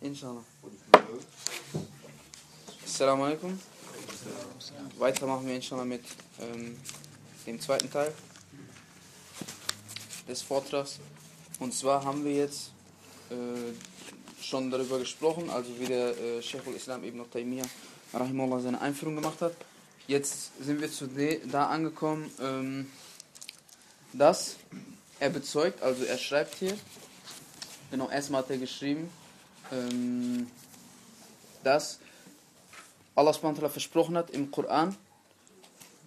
Inshallah. Assalamu alaikum. Weiter machen wir inshallah mit ähm, dem zweiten Teil des Vortrags. Und zwar haben wir jetzt äh, schon darüber gesprochen, also wie der äh, Sheikh al-Islam ibn Taymiyyah rahimahullah seine Einführung gemacht hat. Jetzt sind wir zu da angekommen, ähm, dass er bezeugt, also er schreibt hier, genau, erstmal hat er geschrieben, ähm, dass Allah SWT versprochen hat im Koran,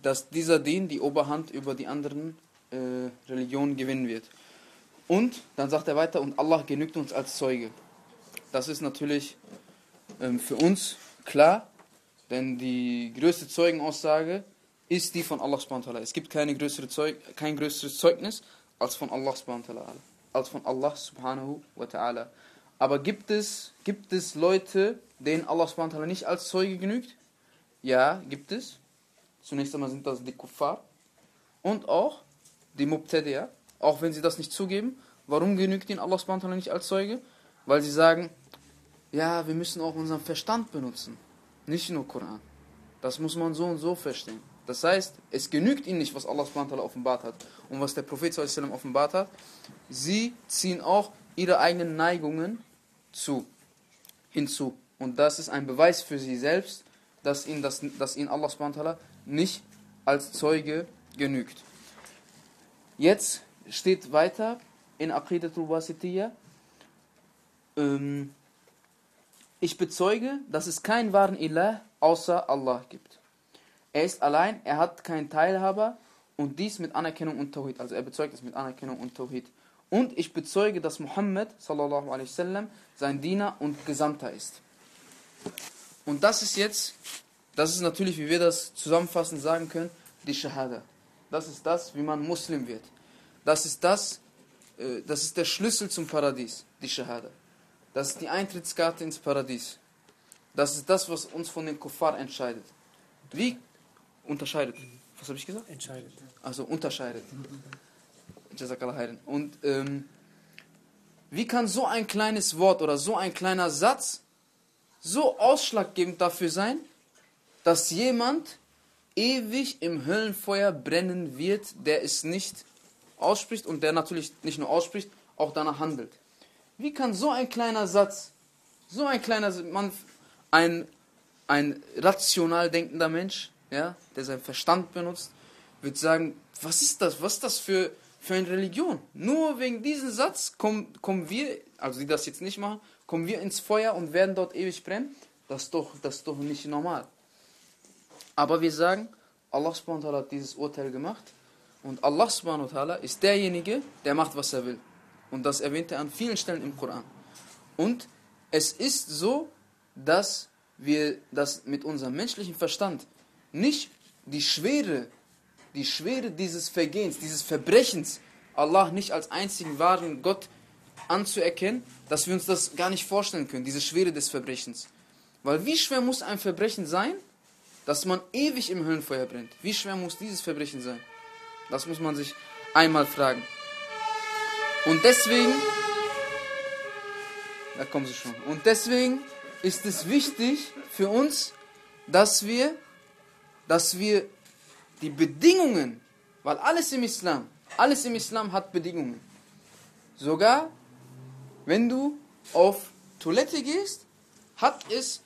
dass dieser Dien die Oberhand über die anderen äh, Religionen gewinnen wird. Und dann sagt er weiter, und Allah genügt uns als Zeuge. Das ist natürlich ähm, für uns klar, denn die größte Zeugenaussage ist die von Allah. Es gibt keine größere Zeug, kein größeres Zeugnis als von Allah. Als von Allah subhanahu wa ta'ala. Aber gibt es, gibt es Leute, denen Allah SWT nicht als Zeuge genügt? Ja, gibt es. Zunächst einmal sind das die Kuffar und auch die Mubtadi'a, auch wenn sie das nicht zugeben. Warum genügt ihnen Allah SWT nicht als Zeuge? Weil sie sagen, ja, wir müssen auch unseren Verstand benutzen, nicht nur Koran. Das muss man so und so verstehen. Das heißt, es genügt ihnen nicht, was Allah offenbart hat und was der Prophet offenbart hat. Sie ziehen auch ihre eigenen Neigungen zu, hinzu. Und das ist ein Beweis für sie selbst, dass ihnen, das, dass ihnen Allah nicht als Zeuge genügt. Jetzt steht weiter in Aqidatul Wasitiyya, ähm, ich bezeuge, dass es keinen wahren Ilah außer Allah gibt. Er ist allein, er hat keinen Teilhaber und dies mit Anerkennung und Tawhid. Also er bezeugt es mit Anerkennung und Tawhid. Und ich bezeuge, dass Muhammad sallallahu alaihi wasallam sein Diener und Gesandter ist. Und das ist jetzt, das ist natürlich, wie wir das zusammenfassend sagen können, die Shahada. Das ist das, wie man Muslim wird. Das ist das, äh, das ist der Schlüssel zum Paradies, die Shahada. Das ist die Eintrittskarte ins Paradies. Das ist das, was uns von den Kuffar entscheidet. Wie unterscheidet? Was habe ich gesagt? Entscheidet. Also unterscheidet. Und ähm, wie kann so ein kleines Wort oder so ein kleiner Satz so ausschlaggebend dafür sein, dass jemand ewig im Höllenfeuer brennen wird, der es nicht ausspricht und der natürlich nicht nur ausspricht, auch danach handelt. Wie kann so ein kleiner Satz, so ein kleiner Mann, ein, ein rational denkender Mensch, ja, der seinen Verstand benutzt, wird sagen, was ist das, was ist das für, für eine Religion? Nur wegen diesem Satz kommen, kommen wir, also die das jetzt nicht machen, kommen wir ins Feuer und werden dort ewig brennen. Das ist doch, das ist doch nicht normal. Aber wir sagen, Allah hat dieses Urteil gemacht und Allah ist derjenige, der macht, was er will. Und das erwähnt er an vielen Stellen im Koran. Und es ist so, dass wir das mit unserem menschlichen Verstand nicht die Schwere, die Schwere dieses Vergehens, dieses Verbrechens, Allah nicht als einzigen wahren Gott anzuerkennen, dass wir uns das gar nicht vorstellen können, diese Schwere des Verbrechens. Weil wie schwer muss ein Verbrechen sein, dass man ewig im Höllenfeuer brennt? Wie schwer muss dieses Verbrechen sein? Das muss man sich einmal fragen. Und deswegen, da kommen sie schon. Und deswegen ist es wichtig für uns, dass wir, dass wir die Bedingungen, weil alles im Islam, alles im Islam hat Bedingungen. Sogar wenn du auf Toilette gehst, hat es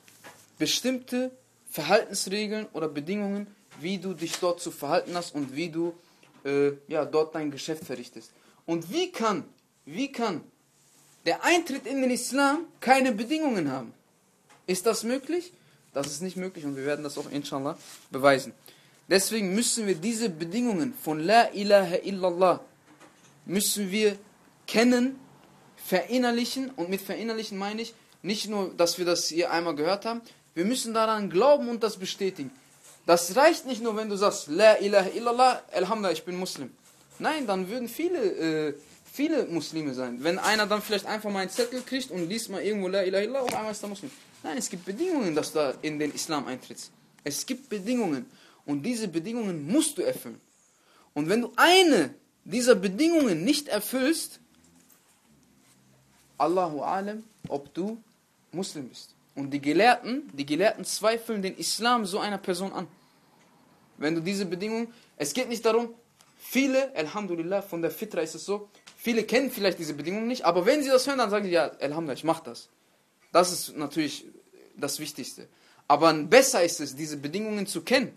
bestimmte Verhaltensregeln oder Bedingungen, wie du dich dort zu verhalten hast und wie du äh, ja, dort dein Geschäft verrichtest. Und wie kann, wie kann der Eintritt in den Islam keine Bedingungen haben? Ist das möglich? Das ist nicht möglich und wir werden das auch inshallah beweisen. Deswegen müssen wir diese Bedingungen von La ilaha illallah müssen wir kennen verinnerlichen. Und mit verinnerlichen meine ich nicht nur, dass wir das hier einmal gehört haben, wir müssen daran glauben und das bestätigen. Das reicht nicht nur, wenn du sagst, La ilaha illallah, Alhamdulillah, ich bin Muslim. Nein, dann würden viele, äh, viele Muslime sein. Wenn einer dann vielleicht einfach mal einen Zettel kriegt und liest mal irgendwo La ilaha illallah, auf einmal ist er Muslim. Nein, es gibt Bedingungen, dass du in den Islam eintrittst. Es gibt Bedingungen. Und diese Bedingungen musst du erfüllen. Und wenn du eine dieser Bedingungen nicht erfüllst, Allahu alam, ob du Muslim bist. Und die Gelehrten, die Gelehrten zweifeln den Islam so einer Person an. Wenn du diese Bedingungen, es geht nicht darum, viele, Alhamdulillah, von der Fitra ist es so, viele kennen vielleicht diese Bedingungen nicht, aber wenn sie das hören, dann sagen sie, ja, Alhamdulillah, ich mach das. Das ist natürlich das Wichtigste. Aber besser ist es, diese Bedingungen zu kennen,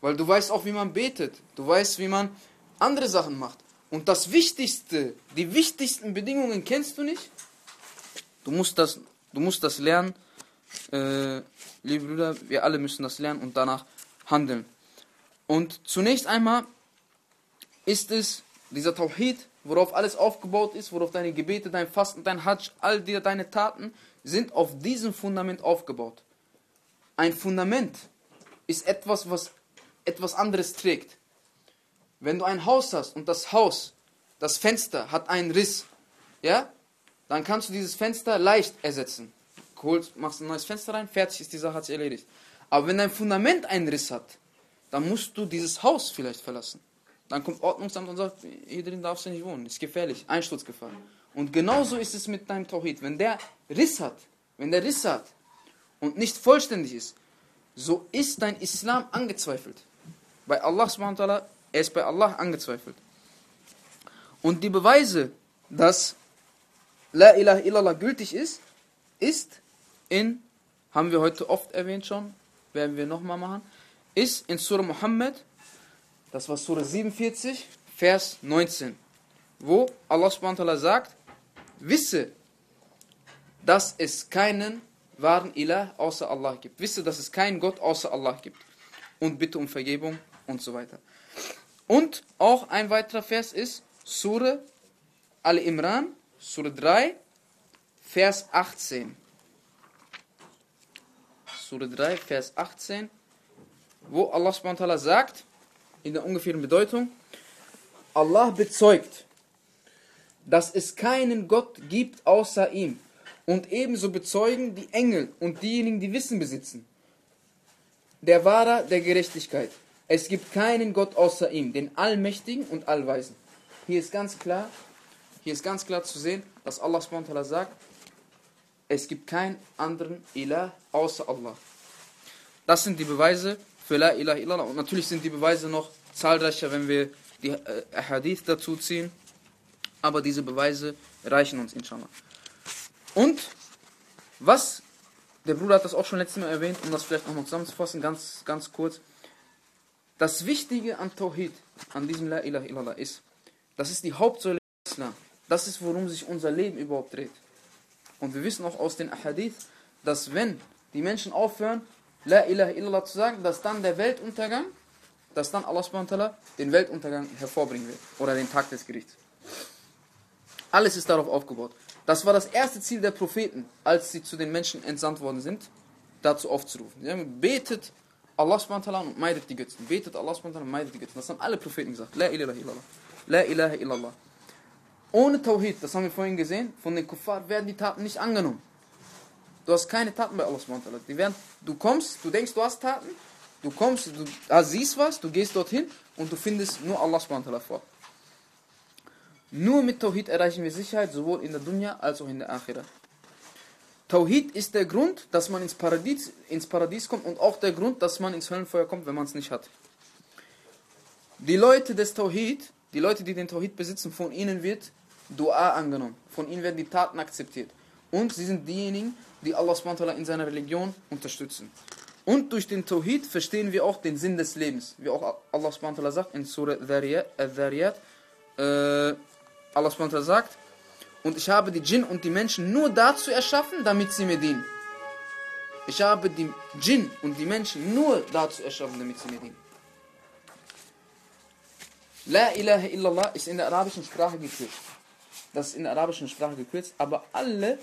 weil du weißt auch, wie man betet, du weißt, wie man andere Sachen macht. Und das Wichtigste, die wichtigsten Bedingungen kennst du nicht. Du musst das, du musst das lernen. Äh, liebe Brüder, wir alle müssen das lernen und danach handeln. Und zunächst einmal ist es dieser Tawhid, worauf alles aufgebaut ist, worauf deine Gebete, dein Fasten, dein Hajj, all die, deine Taten sind auf diesem Fundament aufgebaut. Ein Fundament ist etwas, was etwas anderes trägt. Wenn du ein Haus hast und das Haus, das Fenster hat einen Riss, ja, dann kannst du dieses Fenster leicht ersetzen. Holst, machst ein neues Fenster rein, fertig ist die Sache, hat sich erledigt. Aber wenn dein Fundament einen Riss hat, dann musst du dieses Haus vielleicht verlassen. Dann kommt Ordnungsamt und sagt, hier drin darfst du nicht wohnen, ist gefährlich, Einsturzgefahr. Und genauso ist es mit deinem Tawhid. Wenn der Riss hat, wenn der Riss hat und nicht vollständig ist, so ist dein Islam angezweifelt. Bei Allah subhanahu wa er ist bei Allah angezweifelt. Und die Beweise, dass La ilaha illallah gültig ist, ist in, haben wir heute oft erwähnt schon, werden wir nochmal machen, ist in Surah Muhammad, das war Surah 47, Vers 19, wo Allah subhanahu sagt, wisse, dass es keinen wahren Ilah außer Allah gibt. Wisse, dass es keinen Gott außer Allah gibt. Und bitte um Vergebung und so weiter. Und auch ein weiterer Vers ist Surah Al-Imran, Surah 3, Vers 18. Surah 3, Vers 18, wo Allah subhanahu sagt, in der ungefähren Bedeutung, Allah bezeugt, dass es keinen Gott gibt außer ihm. Und ebenso bezeugen die Engel und diejenigen, die Wissen besitzen. Der Wahrer der Gerechtigkeit. Es gibt keinen Gott außer ihm, den Allmächtigen und Allweisen. Hier ist ganz klar, hier ist ganz klar zu sehen, dass Allah subhanahu sagt, es gibt keinen anderen Ilah außer Allah. Das sind die Beweise für La ilaha illallah. Und natürlich sind die Beweise noch zahlreicher, wenn wir die äh, Hadith dazu ziehen. Aber diese Beweise reichen uns, inshallah. Und was, der Bruder hat das auch schon letztes Mal erwähnt, um das vielleicht nochmal zusammenzufassen, ganz, ganz kurz. Das Wichtige an Tawhid, an diesem La ilaha illallah ist, das ist die Hauptsäule des Islam. Das ist, worum sich unser Leben überhaupt dreht. Und wir wissen auch aus den Ahadith, dass wenn die Menschen aufhören, La ilaha illallah zu sagen, dass dann der Weltuntergang, dass dann Allah den Weltuntergang hervorbringen wird. Oder den Tag des Gerichts. Alles ist darauf aufgebaut. Das war das erste Ziel der Propheten, als sie zu den Menschen entsandt worden sind, dazu aufzurufen. Sie haben betet Allah und meidet die Götzen. Betet Allah und meidet die Götzen. Das haben alle Propheten gesagt. La ilaha illallah. La ilaha illallah. Ohne Tawhid, das haben wir vorhin gesehen, von den Kuffar werden die Taten nicht angenommen. Du hast keine Taten bei Allah Die werden, du kommst, du denkst, du hast Taten, du kommst, du siehst was, du gehst dorthin und du findest nur Allah subhanahu vor. Nur mit Tawhid erreichen wir Sicherheit, sowohl in der Dunya als auch in der Akhirah. Tawhid ist der Grund, dass man ins Paradies, ins Paradies kommt und auch der Grund, dass man ins Höllenfeuer kommt, wenn man es nicht hat. Die Leute des Tawhid, die Leute, die den Tawhid besitzen, von ihnen wird Dua angenommen. Von ihnen werden die Taten akzeptiert. Und sie sind diejenigen, die Allah in seiner Religion unterstützen. Und durch den Tawhid verstehen wir auch den Sinn des Lebens. Wie auch Allah sagt in Surah Dhariyat, äh, Allah sagt, und ich habe die Djinn und die Menschen nur dazu erschaffen, damit sie mir dienen. Ich habe die Djinn und die Menschen nur dazu erschaffen, damit sie mir dienen. La ilaha illallah ist in der arabischen Sprache gekürzt. Das ist in der arabischen Sprache gekürzt, aber alle,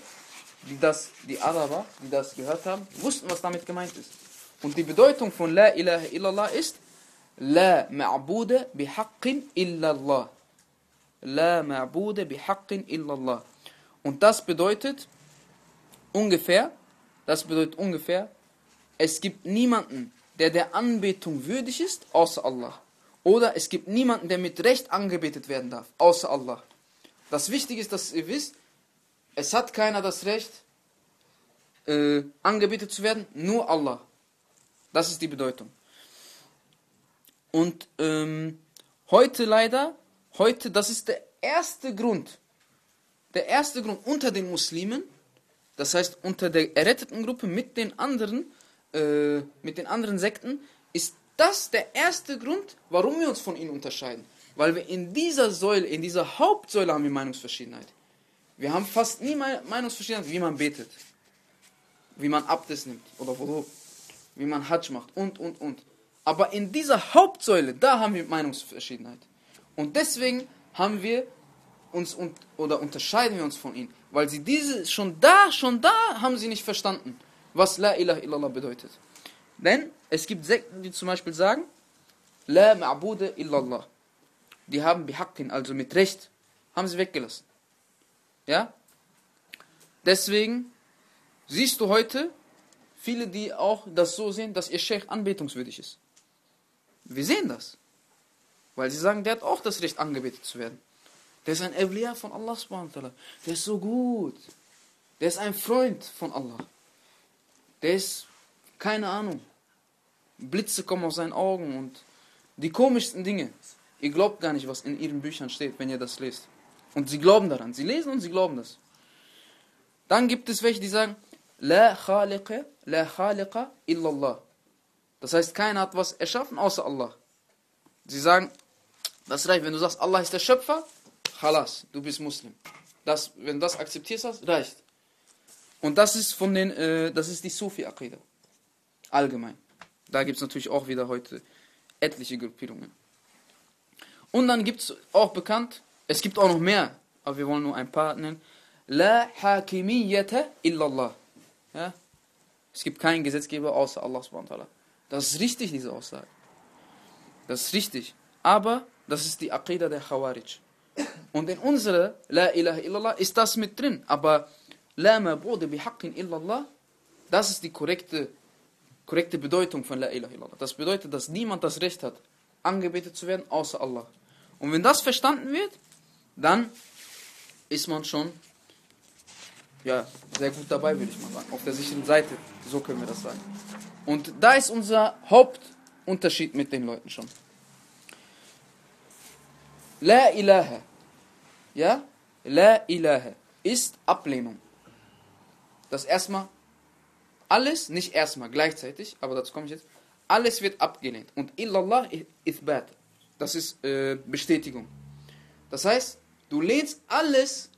die das, die Araber, die das gehört haben, wussten, was damit gemeint ist. Und die Bedeutung von La ilaha illallah ist La ma'bude bihaqqin illallah. La ma'bude bihaqqin illallah. Und das bedeutet ungefähr, das bedeutet ungefähr, es gibt niemanden, der der Anbetung würdig ist, außer Allah. Oder es gibt niemanden, der mit Recht angebetet werden darf, außer Allah. Das Wichtige ist, dass ihr wisst, Es hat keiner das Recht, äh, angebetet zu werden, nur Allah. Das ist die Bedeutung. Und ähm, heute leider, heute, das ist der erste Grund, der erste Grund unter den Muslimen, das heißt unter der erretteten Gruppe mit den anderen, äh, mit den anderen Sekten, ist das der erste Grund, warum wir uns von ihnen unterscheiden. Weil wir in dieser Säule, in dieser Hauptsäule haben wir Meinungsverschiedenheit. Wir haben fast nie Meinungsverschiedenheit, wie man betet, wie man Abdes nimmt oder wo, wie man Hajj macht und, und, und. Aber in dieser Hauptsäule, da haben wir Meinungsverschiedenheit. Und deswegen haben wir uns und, oder unterscheiden wir uns von ihnen. Weil sie diese, schon da, schon da haben sie nicht verstanden, was La ilaha illallah bedeutet. Denn es gibt Sekten, die zum Beispiel sagen, La ma'bude illallah. Die haben bihaqqin, also mit Recht, haben sie weggelassen. Ja? Deswegen siehst du heute viele, die auch das so sehen, dass ihr Sheikh anbetungswürdig ist. Wir sehen das. Weil sie sagen, der hat auch das Recht, angebetet zu werden. Der ist ein Evliya von Allah subhanahu Der ist so gut. Der ist ein Freund von Allah. Der ist, keine Ahnung, Blitze kommen aus seinen Augen und die komischsten Dinge. Ihr glaubt gar nicht, was in ihren Büchern steht, wenn ihr das lest. Und sie glauben daran. Sie lesen und sie glauben das. Dann gibt es welche, die sagen, La khaliqa, la khaliqa illallah. Das heißt, keiner hat was erschaffen außer Allah. Sie sagen, das reicht, wenn du sagst, Allah ist der Schöpfer, Khalas, du bist Muslim. Das, wenn du das akzeptierst hast, reicht. Und das ist von den, äh, das ist die Sufi-Aqidah. Allgemein. Da gibt es natürlich auch wieder heute etliche Gruppierungen. Und dann gibt es auch bekannt, es gibt auch noch mehr, aber wir wollen nur ein paar nennen. La hakimiyyata illallah. Ja? Es gibt keinen Gesetzgeber außer Allah subhanahu Das ist richtig, diese Aussage. Das ist richtig. Aber das ist die Aqidah der Khawarij. Und in unserer La ilaha illallah ist das mit drin. Aber La mabude bihaqqin illallah, das ist die korrekte, korrekte Bedeutung von La ilaha illallah. Das bedeutet, dass niemand das Recht hat, angebetet zu werden, außer Allah. Und wenn das verstanden wird, dann ist man schon ja, sehr gut dabei, würde ich mal sagen. Auf der sicheren Seite, so können wir das sagen. Und da ist unser Hauptunterschied mit den Leuten schon. La ilaha, ja, la ilaha ist Ablehnung. Das erstmal, alles, nicht erstmal, gleichzeitig, aber dazu komme ich jetzt, alles wird abgelehnt. Und illallah ithbat, das ist äh, Bestätigung. Das heißt, du lehnst alles,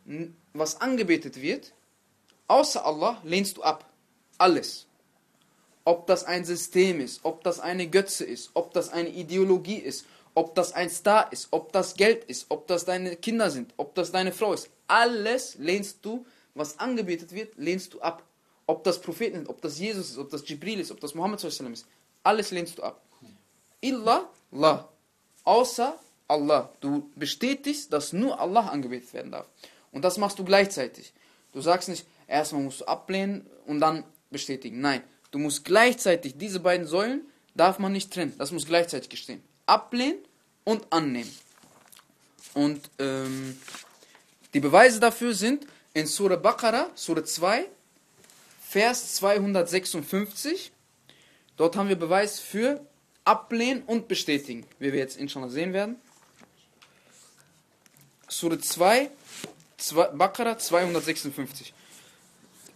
was angebetet wird, außer Allah, lehnst du ab. Alles. Ob das ein System ist, ob das eine Götze ist, ob das eine Ideologie ist, ob das ein Star ist, ob das Geld ist, ob das deine Kinder sind, ob das deine Frau ist. Alles lehnst du, was angebetet wird, lehnst du ab. Ob das Propheten sind, ob das Jesus ist, ob das Jibril ist, ob das Muhammad ist, alles lehnst du ab. Illa Allah außer Allah. Du bestätigst, dass nur Allah angebetet werden darf. Und das machst du gleichzeitig. Du sagst nicht, erstmal musst du ablehnen und dann bestätigen. Nein, du musst gleichzeitig diese beiden Säulen darf man nicht trennen. Das muss gleichzeitig gestehen. Ablehnen und annehmen. Und ähm, die Beweise dafür sind in Surah Baqarah, Surah 2, Vers 256. Dort haben wir Beweis für ablehnen und bestätigen, wie wir jetzt inshallah sehen werden. Surah 2, 2 Baqarah 256.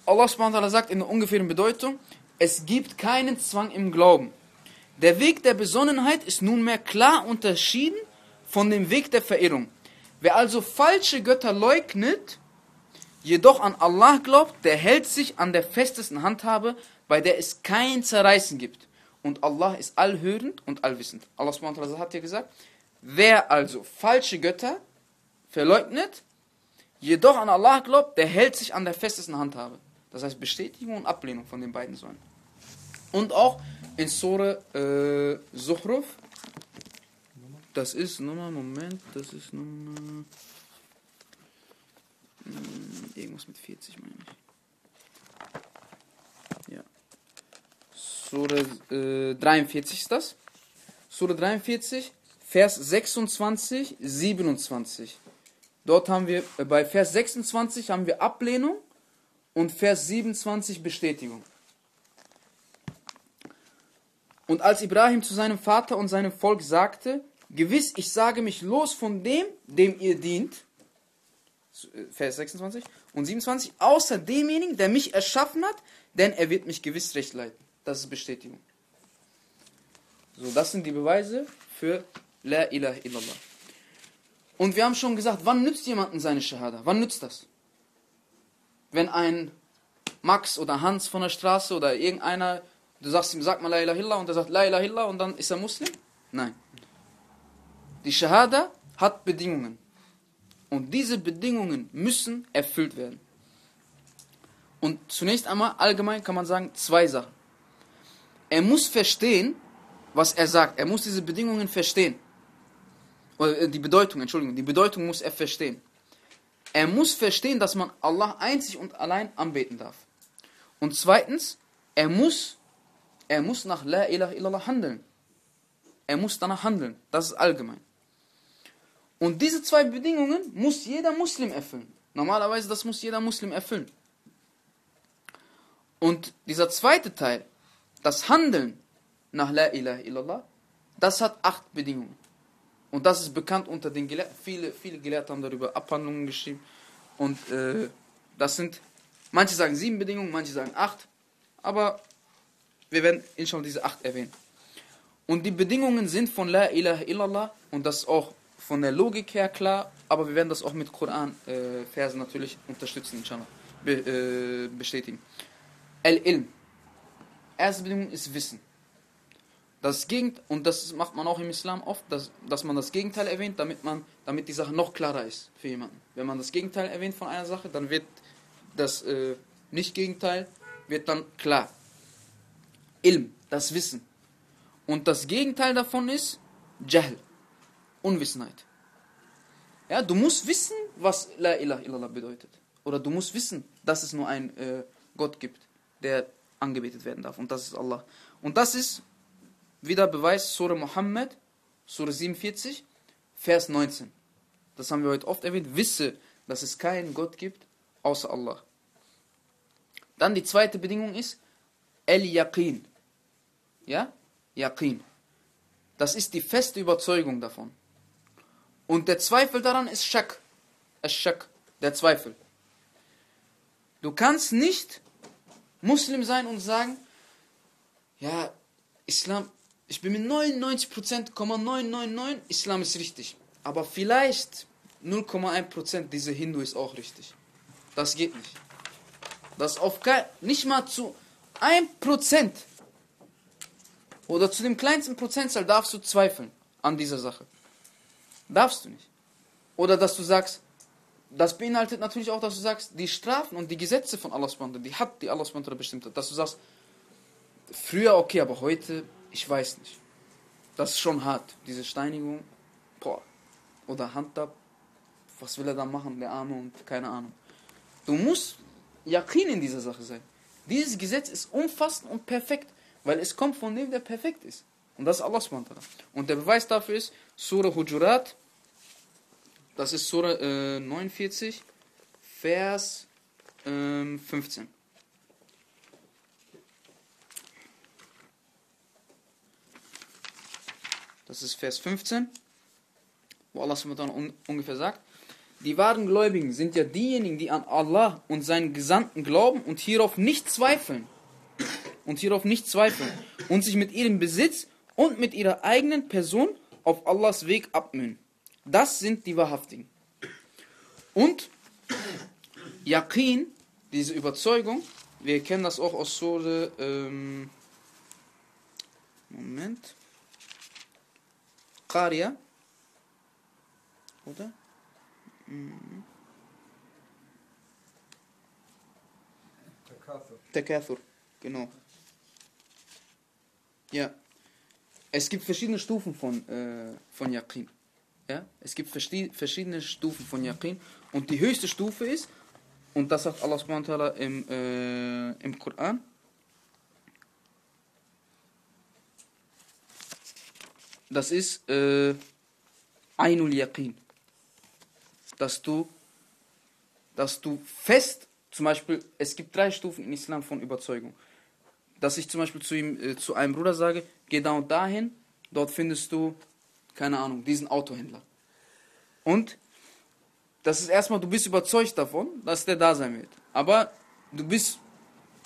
Allah sagt in der ungefähren Bedeutung, es gibt keinen Zwang im Glauben. Der Weg der Besonnenheit ist nunmehr klar unterschieden von dem Weg der Verirrung. Wer also falsche Götter leugnet, jedoch an Allah glaubt, der hält sich an der festesten Handhabe, bei der es kein Zerreißen gibt und Allah ist allhörend und allwissend. Allah hat ja gesagt, wer also falsche Götter verleugnet, jedoch an Allah glaubt, der hält sich an der festesten Handhabe. Das heißt Bestätigung und Ablehnung von den beiden Säulen. Und auch in Surah äh, Zuhruf, das ist Nummer, Moment, das ist Nummer, hm, irgendwas mit 40 meine ich. Sure äh, 43 ist das. Sure 43, Vers 26, 27. Dort haben wir, äh, bei Vers 26 haben wir Ablehnung und Vers 27 Bestätigung. Und als Ibrahim zu seinem Vater und seinem Volk sagte, gewiss, ich sage mich los von dem, dem ihr dient, äh, Vers 26 und 27, außer demjenigen, der mich erschaffen hat, denn er wird mich gewiss recht leiten. Das ist Bestätigung. So, das sind die Beweise für La ilaha illallah. Und wir haben schon gesagt, wann nützt jemanden seine Shahada? Wann nützt das? Wenn ein Max oder Hans von der Straße oder irgendeiner, du sagst ihm, sag mal La ilaha illallah und er sagt La ilaha illallah und dann ist er Muslim? Nein. Die Shahada hat Bedingungen. Und diese Bedingungen müssen erfüllt werden. Und zunächst einmal allgemein kann man sagen zwei Sachen. Er muss verstehen, was er sagt. Er muss diese Bedingungen verstehen. Oder äh, die Bedeutung, Entschuldigung, die Bedeutung muss er verstehen. Er muss verstehen, dass man Allah einzig und allein anbeten darf. Und zweitens, er muss, er muss nach La ilaha illallah handeln. Er muss danach handeln. Das ist allgemein. Und diese zwei Bedingungen muss jeder Muslim erfüllen. Normalerweise, das muss jeder Muslim erfüllen. Und dieser zweite Teil, das Handeln nach La ilaha illallah, das hat acht Bedingungen. Und das ist bekannt unter den Gelehrten. Viele, viele Gelehrte haben darüber Abhandlungen geschrieben. Und äh, das sind, manche sagen sieben Bedingungen, manche sagen acht. Aber wir werden inshallah diese acht erwähnen. Und die Bedingungen sind von La ilaha illallah und das ist auch von der Logik her klar, aber wir werden das auch mit Koran-Versen äh, natürlich unterstützen, inshallah, be, äh, bestätigen. Al-Ilm. Erste Bedingung ist Wissen. Das Gegenteil, und das macht man auch im Islam oft, dass, dass man das Gegenteil erwähnt, damit, man, damit die Sache noch klarer ist für jemanden. Wenn man das Gegenteil erwähnt von einer Sache, dann wird das äh, Nicht-Gegenteil wird dann klar. Ilm, das Wissen. Und das Gegenteil davon ist Jahl. Unwissenheit. Ja, du musst wissen, was La ilaha illallah bedeutet. Oder du musst wissen, dass es nur einen äh, Gott gibt, der angebetet werden darf. Und das ist Allah. Und das ist wieder Beweis Surah Muhammad, Surah 47, Vers 19. Das haben wir heute oft erwähnt. Wisse, dass es keinen Gott gibt, außer Allah. Dann die zweite Bedingung ist El-Yaqin. Ja? Yaqin. Das ist die feste Überzeugung davon. Und der Zweifel daran ist Schak. Schak, der Zweifel. Du kannst nicht Muslim sein und sagen, ja, Islam, ich bin mit 99,999%, Islam ist richtig. Aber vielleicht 0,1% dieser Hindu ist auch richtig. Das geht nicht. Das auf kein, nicht mal zu 1% oder zu dem kleinsten Prozentzahl darfst du zweifeln an dieser Sache. Darfst du nicht. Oder dass du sagst, das beinhaltet natürlich auch, dass du sagst, die Strafen und die Gesetze von Allah die hat die Allah bestimmt hat. Dass du sagst, früher okay, aber heute, ich weiß nicht. Das ist schon hart, diese Steinigung. Boah. Oder Handab. Was will er da machen, der Arme und keine Ahnung. Du musst Yakin in dieser Sache sein. Dieses Gesetz ist umfassend und perfekt, weil es kommt von dem, der perfekt ist. Und das ist Allah. Und der Beweis dafür ist Surah Hujurat, das ist Surah äh, 49, Vers ähm, 15. Das ist Vers 15, wo Allah un ungefähr sagt, die wahren Gläubigen sind ja diejenigen, die an Allah und seinen Gesandten glauben und hierauf nicht zweifeln. Und hierauf nicht zweifeln. Und sich mit ihrem Besitz und mit ihrer eigenen Person auf Allahs Weg abmühen. Das sind die Wahrhaftigen. Und Yaqin, diese Überzeugung, wir kennen das auch aus Surah, ähm, Moment, Qaria, oder? Mhm. Takathur, genau. Ja. Es gibt verschiedene Stufen von, äh, von Yaqin. Ja? Es gibt verschiedene Stufen von Yaqin. Und die höchste Stufe ist, und das sagt Allah subhanahu im, äh, im Koran, das ist äh, Ainul Yaqin. dass du, dass du fest, zum Beispiel, es gibt drei Stufen in Islam von Überzeugung. Dass ich zum Beispiel zu ihm, äh, zu einem Bruder sage, geh da und dahin, dort findest du, keine Ahnung, diesen Autohändler. Und das ist erstmal, du bist überzeugt davon, dass der da sein wird. Aber du bist,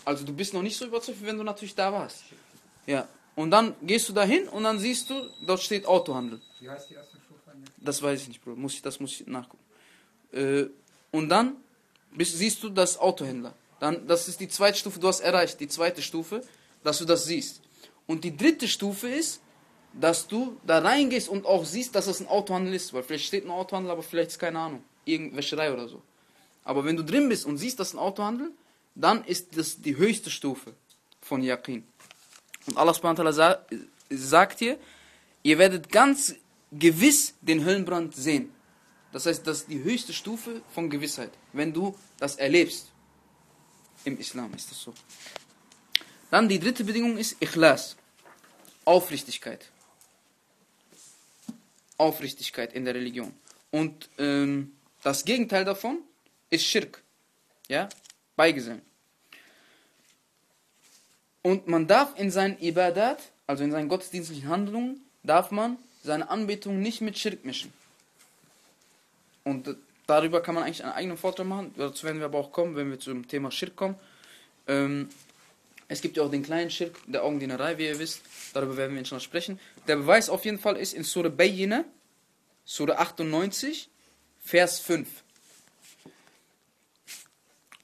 also du bist noch nicht so überzeugt, wie wenn du natürlich da warst. Ja. Und dann gehst du dahin und dann siehst du, dort steht Autohandel. Wie heißt die erste Stufe? Das weiß ich nicht, Bro. Muss ich, das muss ich nachgucken. Äh, und dann bist, siehst du das Autohändler. Dann, das ist die zweite Stufe, du hast erreicht, die zweite Stufe, dass du das siehst. Und die dritte Stufe ist, dass du da reingehst und auch siehst, dass das ein Autohandel ist. Weil vielleicht steht ein Autohandel, aber vielleicht ist keine Ahnung, irgendeine Wäscherei oder so. Aber wenn du drin bist und siehst, dass ein Autohandel, dann ist das die höchste Stufe von Yaqin. Und Allah subhanahu sa sagt hier, ihr werdet ganz gewiss den Höllenbrand sehen. Das heißt, das ist die höchste Stufe von Gewissheit, wenn du das erlebst. Im Islam ist das so. Dann die dritte Bedingung ist Ikhlas. Aufrichtigkeit. Aufrichtigkeit in der Religion. Und ähm, das Gegenteil davon ist Schirk. Ja? Beigesellen. Und man darf in seinen Ibadat, also in seinen gottesdienstlichen Handlungen, darf man seine Anbetung nicht mit Schirk mischen. Und darüber kann man eigentlich einen eigenen Vortrag machen. Dazu werden wir aber auch kommen, wenn wir zum Thema Schirk kommen. Ähm, es gibt ja auch den kleinen Schirk der Augendienerei, wie ihr wisst. Darüber werden wir schon sprechen. Der Beweis auf jeden Fall ist in Surah Bayyina, Surah 98, Vers 5.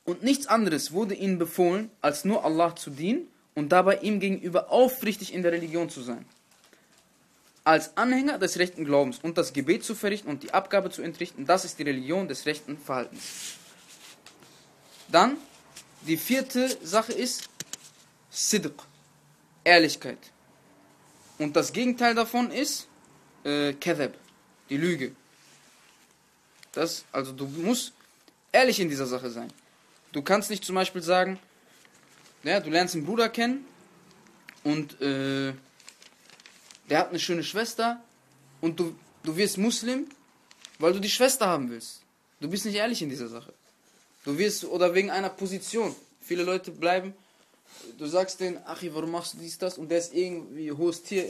Und nichts anderes wurde ihnen befohlen, als nur Allah zu dienen und dabei ihm gegenüber aufrichtig in der Religion zu sein. Als Anhänger des rechten Glaubens und das Gebet zu verrichten und die Abgabe zu entrichten, das ist die Religion des rechten Verhaltens. Dann, die vierte Sache ist Sidq, Ehrlichkeit. Und das Gegenteil davon ist äh, Kadhab, die Lüge. Das, also du musst ehrlich in dieser Sache sein. Du kannst nicht zum Beispiel sagen, ja, du lernst einen Bruder kennen und äh, der hat eine schöne Schwester und du, du wirst Muslim, weil du die Schwester haben willst. Du bist nicht ehrlich in dieser Sache. Du wirst, oder wegen einer Position. Viele Leute bleiben, du sagst denen, ach, warum machst du dies, das? Und der ist irgendwie hohes Tier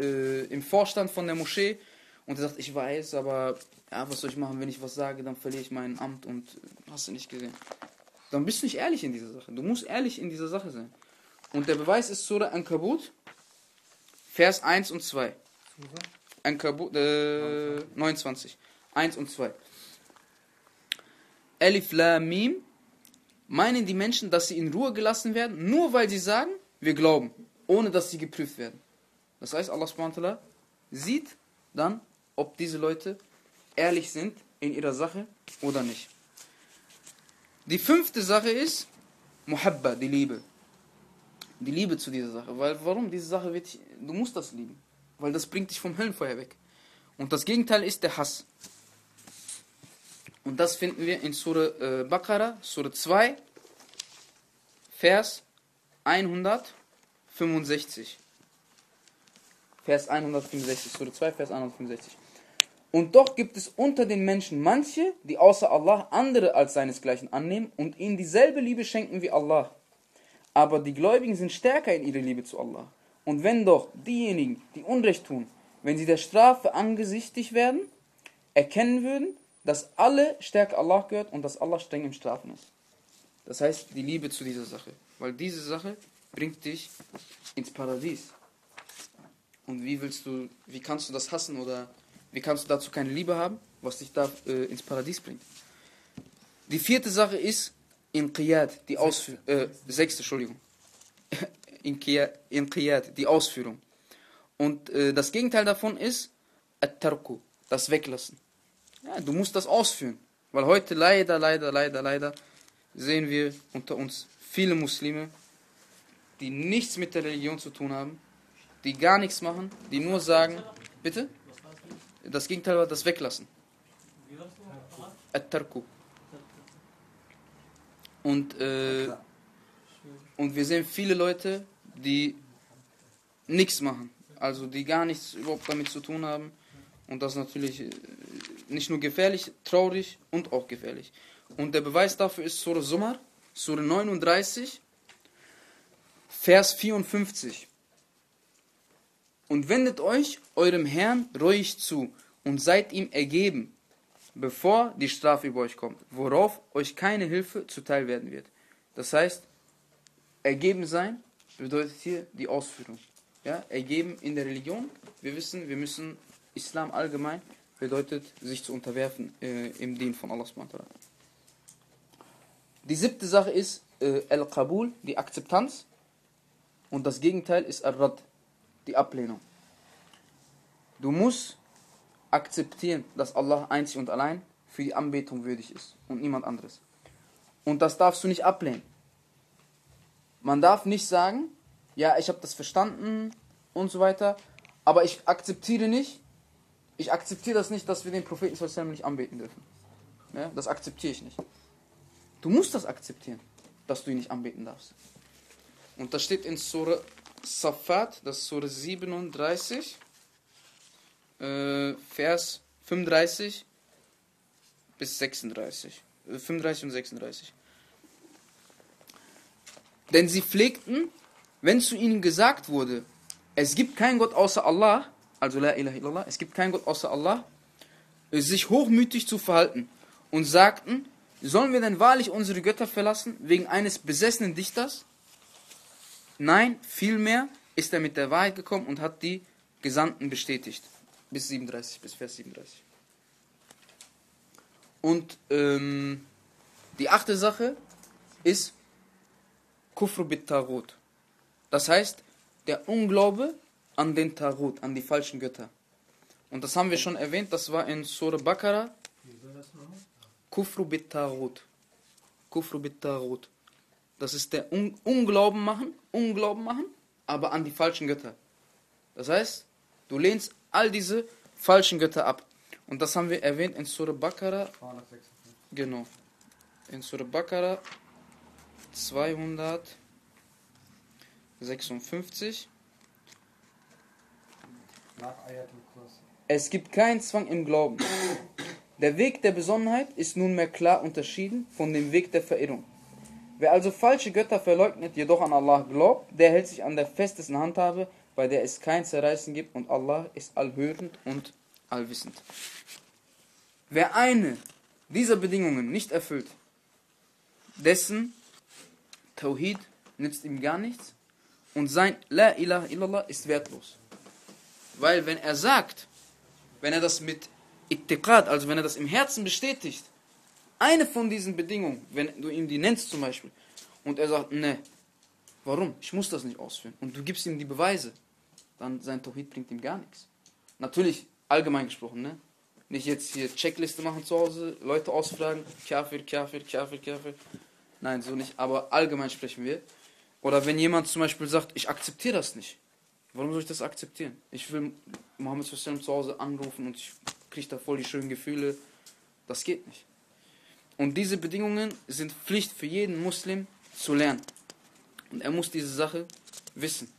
äh, im Vorstand von der Moschee und der sagt, ich weiß, aber ja, was soll ich machen, wenn ich was sage, dann verliere ich mein Amt und hast du nicht gesehen. Dann bist du nicht ehrlich in dieser Sache. Du musst ehrlich in dieser Sache sein. Und der Beweis ist Surah Ankabut, Vers 1 und 2. Ankabut, äh, 29. 1 und 2. Elif La Mim. Meinen die Menschen, dass sie in Ruhe gelassen werden, nur weil sie sagen, wir glauben, ohne dass sie geprüft werden. Das heißt, Allah subhanahu sieht dann, ob diese Leute ehrlich sind in ihrer Sache oder nicht. Die fünfte Sache ist Muhabba, die Liebe. Die Liebe zu dieser Sache. Weil warum? Diese Sache wird du musst das lieben. Weil das bringt dich vom Höllenfeuer weg. Und das Gegenteil ist der Hass. Und das finden wir in Surah äh, Baqarah, Surah 2, Vers 165. Vers 165, Surah 2, Vers 165. Und doch gibt es unter den Menschen manche, die außer Allah andere als seinesgleichen annehmen und ihnen dieselbe Liebe schenken wie Allah. Aber die Gläubigen sind stärker in ihrer Liebe zu Allah. Und wenn doch diejenigen, die Unrecht tun, wenn sie der Strafe angesichtig werden, erkennen würden, dass alle Stärke Allah gehört und dass Allah streng im Strafen ist. Das heißt, die Liebe zu dieser Sache. Weil diese Sache bringt dich ins Paradies. Und wie willst du, wie kannst du das hassen oder wie kannst du dazu keine Liebe haben, was dich da äh, ins Paradies bringt? Die vierte Sache ist Inqiyad, die Ausführung, äh, sechste, Entschuldigung. Inqiyad, die Ausführung. Und äh, das Gegenteil davon ist At-Tarku, das Weglassen. Ja, du musst das ausführen. Weil heute leider, leider, leider, leider sehen wir unter uns viele Muslime, die nichts mit der Religion zu tun haben, die gar nichts machen, die nur sagen, bitte? Das Gegenteil war das Weglassen. At-Tarku. Und, äh, und wir sehen viele Leute, die nichts machen. Also die gar nichts überhaupt damit zu tun haben. Und das natürlich äh, nicht nur gefährlich, traurig und auch gefährlich. Und der Beweis dafür ist Surah Sumar, Surah 39, Vers 54. Und wendet euch eurem Herrn ruhig zu und seid ihm ergeben, bevor die Strafe über euch kommt, worauf euch keine Hilfe zuteil werden wird. Das heißt, ergeben sein bedeutet hier die Ausführung. Ja, ergeben in der Religion. Wir wissen, wir müssen Islam allgemein bedeutet, sich zu unterwerfen äh, im Dien von Allah subhanahu Die siebte Sache ist äh, Al-Qabul, die Akzeptanz. Und das Gegenteil ist Ar-Rad, die Ablehnung. Du musst akzeptieren, dass Allah einzig und allein für die Anbetung würdig ist und niemand anderes. Und das darfst du nicht ablehnen. Man darf nicht sagen, ja, ich habe das verstanden und so weiter, aber ich akzeptiere nicht, ich akzeptiere das nicht, dass wir den Propheten nicht anbeten dürfen. Ja, das akzeptiere ich nicht. Du musst das akzeptieren, dass du ihn nicht anbeten darfst. Und das steht in Surah Safat, das ist Surah 37, äh, Vers 35 bis 36. Äh, 35 und 36. Denn sie pflegten, wenn zu ihnen gesagt wurde, es gibt keinen Gott außer Allah, also la ilaha illallah, es gibt keinen Gott außer Allah, sich hochmütig zu verhalten und sagten, sollen wir denn wahrlich unsere Götter verlassen wegen eines besessenen Dichters? Nein, vielmehr ist er mit der Wahrheit gekommen und hat die Gesandten bestätigt. Bis 37, bis Vers 37. Und ähm, die achte Sache ist Kufru bit Tarut. Das heißt, der Unglaube an den Tarut, an die falschen Götter. Und das haben wir schon erwähnt, das war in Surah Bakara. Kufru bit Tarut. Kufru bit Tarut. Das ist der Un Unglauben machen, Unglauben machen, aber an die falschen Götter. Das heißt, du lehnst all diese falschen Götter ab. Und das haben wir erwähnt in Surah Bakara. Genau. In Surah Bakara 256. Es gibt keinen Zwang im Glauben. Der Weg der Besonnenheit ist nunmehr klar unterschieden von dem Weg der Verirrung. Wer also falsche Götter verleugnet, jedoch an Allah glaubt, der hält sich an der festesten Handhabe, bei der es kein Zerreißen gibt und Allah ist allhörend und allwissend. Wer eine dieser Bedingungen nicht erfüllt, dessen Tawhid nützt ihm gar nichts und sein La ilaha illallah ist wertlos. Weil wenn er sagt, wenn er das mit Ittiqad, also wenn er das im Herzen bestätigt, eine von diesen Bedingungen, wenn du ihm die nennst zum Beispiel, und er sagt, ne, warum? Ich muss das nicht ausführen. Und du gibst ihm die Beweise, dann sein Tawhid bringt ihm gar nichts. Natürlich, allgemein gesprochen, ne? Nicht jetzt hier Checkliste machen zu Hause, Leute ausfragen, Kafir, Kafir, Kafir, Kafir. Nein, so nicht, aber allgemein sprechen wir. Oder wenn jemand zum Beispiel sagt, ich akzeptiere das nicht. Warum soll ich das akzeptieren? Ich will Mohammed zu Hause anrufen und ich kriege da voll die schönen Gefühle. Das geht nicht. Und diese Bedingungen sind Pflicht für jeden Muslim zu lernen. Und er muss diese Sache wissen.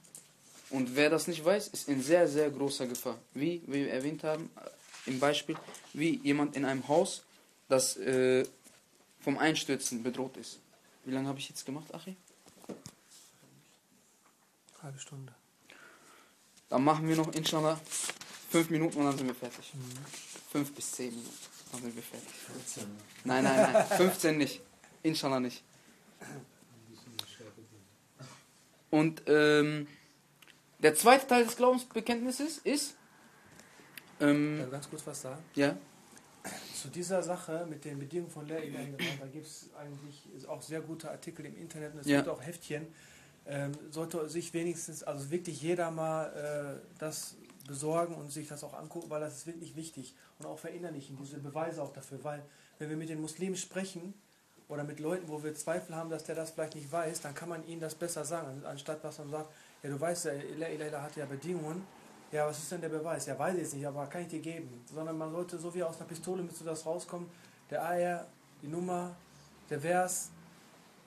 Und wer das nicht weiß, ist in sehr, sehr großer Gefahr. Wie wir erwähnt haben, äh, im Beispiel, wie jemand in einem Haus, das äh, vom Einstürzen bedroht ist. Wie lange habe ich jetzt gemacht, Achi? Halbe Stunde. Dann machen wir noch inshallah fünf Minuten und dann sind wir fertig. Mhm. Fünf bis zehn Minuten, dann sind wir fertig. 15. Nein, nein, nein, 15 nicht. Inshallah nicht. Und ähm, der zweite Teil des Glaubensbekenntnisses ist. Ähm, ganz kurz was sagen? Ja. Zu dieser Sache mit den Bedingungen von ilaha da gibt es eigentlich auch sehr gute Artikel im Internet und es ja. gibt auch Heftchen. Ähm, sollte sich wenigstens, also wirklich jeder mal äh, das besorgen und sich das auch angucken, weil das ist wirklich wichtig und auch verinnerlichen, diese Beweise auch dafür, weil wenn wir mit den Muslimen sprechen oder mit Leuten, wo wir Zweifel haben, dass der das vielleicht nicht weiß, dann kann man ihnen das besser sagen, anstatt was man sagt, ja du weißt ja, Ila hat ja Bedingungen, ja was ist denn der Beweis? Ja weiß ich jetzt nicht, aber kann ich dir geben, sondern man sollte so wie aus einer Pistole müsste das rauskommen, der Eier, die Nummer, der Vers,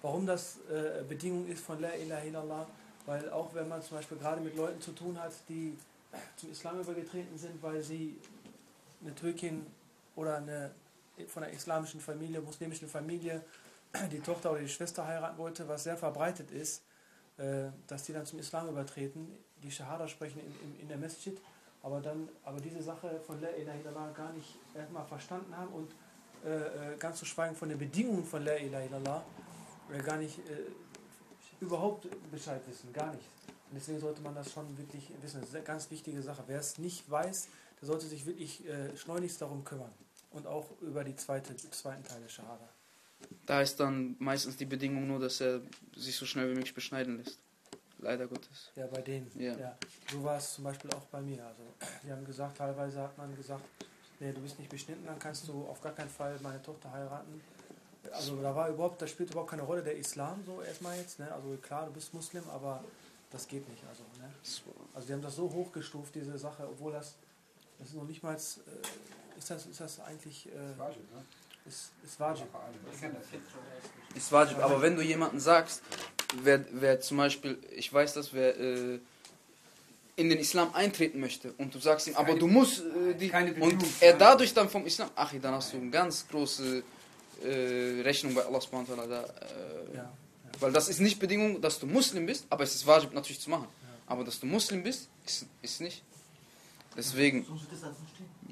warum das äh, Bedingung ist von La ilaha illallah, weil auch wenn man zum Beispiel gerade mit Leuten zu tun hat, die zum Islam übergetreten sind, weil sie eine Türkin oder eine von einer islamischen Familie, muslimischen Familie, die Tochter oder die Schwester heiraten wollte, was sehr verbreitet ist, äh, dass die dann zum Islam übertreten, die Shahada sprechen in, in, in der Masjid, aber dann aber diese Sache von La ilaha illallah gar nicht erstmal verstanden haben und äh, äh, ganz zu schweigen von den Bedingungen von La ilaha illallah gar nicht überhaupt Bescheid wissen, gar nicht. Deswegen sollte man das schon wirklich wissen. Das ist eine ganz wichtige Sache. Wer es nicht weiß, der sollte sich wirklich äh, schleunigst darum kümmern. Und auch über die zweite, zweiten Teil der Shahada. Da ist dann meistens die Bedingung nur, dass er sich so schnell wie möglich beschneiden lässt. Leider Gottes. Ja, bei denen. Ja. ja. So war es zum Beispiel auch bei mir. Also, die haben gesagt, teilweise hat man gesagt, nee, du bist nicht beschnitten, dann kannst du auf gar keinen Fall meine Tochter heiraten. Also da war überhaupt, da spielt überhaupt keine Rolle der Islam so erstmal jetzt. Ne? Also klar, du bist Muslim, aber das geht nicht. Also, ne? also die haben das so hochgestuft, diese Sache, obwohl das, das ist noch nicht mal, äh, ist, das, ist das eigentlich... Äh, ne? Ist, ist Wajib. Ist Wajib, aber wenn du jemanden sagst, wer, wer zum Beispiel, ich weiß das, wer äh, in den Islam eintreten möchte und du sagst ihm, aber du musst äh, die, und er dadurch dann vom Islam, ach, dann hast du eine ganz große äh, Rechnung bei Allah subhanahu wa ta'ala. Äh, ja. Weil das ist nicht Bedingung, dass du Muslim bist, aber es ist Wajib natürlich zu machen. Aber dass du Muslim bist, ist, ist nicht. Deswegen.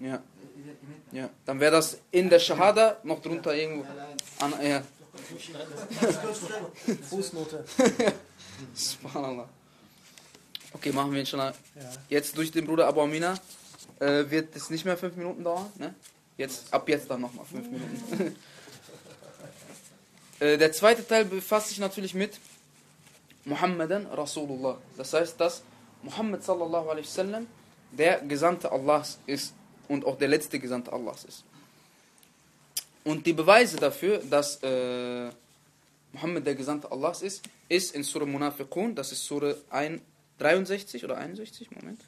Ja. Ja. Dann wäre das in der Shahada noch drunter irgendwo. An, ja. Fußnote. Subhanallah. Okay, machen wir schon. Jetzt durch den Bruder Abu Amina äh, wird es nicht mehr fünf Minuten dauern. Ne? Jetzt, ab jetzt dann nochmal fünf Minuten. Äh, der zweite Teil befasst sich natürlich mit Muhammadan Rasulullah. Das heißt, dass Muhammad sallallahu alaihi wasallam der Gesandte Allahs ist und auch der letzte Gesandte Allahs ist. Und die Beweise dafür, dass äh, Muhammad der Gesandte Allahs ist, ist in Surah Munafiqun, das ist Surah 1, 63 oder 61, Moment.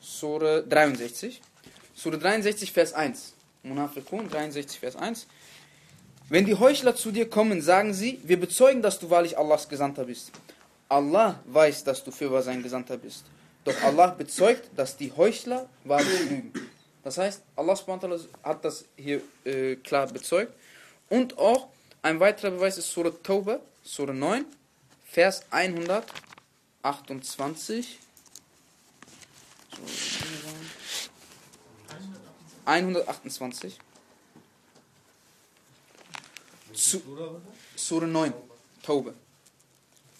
Surah 63. Surah 63, Vers 1. Munafiqun 63, Vers 1. Wenn die Heuchler zu dir kommen, sagen sie, wir bezeugen, dass du wahrlich Allahs Gesandter bist. Allah weiß, dass du für sein Gesandter bist. Doch Allah bezeugt, dass die Heuchler wahrlich lügen. Das heißt, Allah hat das hier äh, klar bezeugt. Und auch ein weiterer Beweis ist Surah Tauba, Surah 9, Vers 128. 128. Zu, Surah 9, Taube.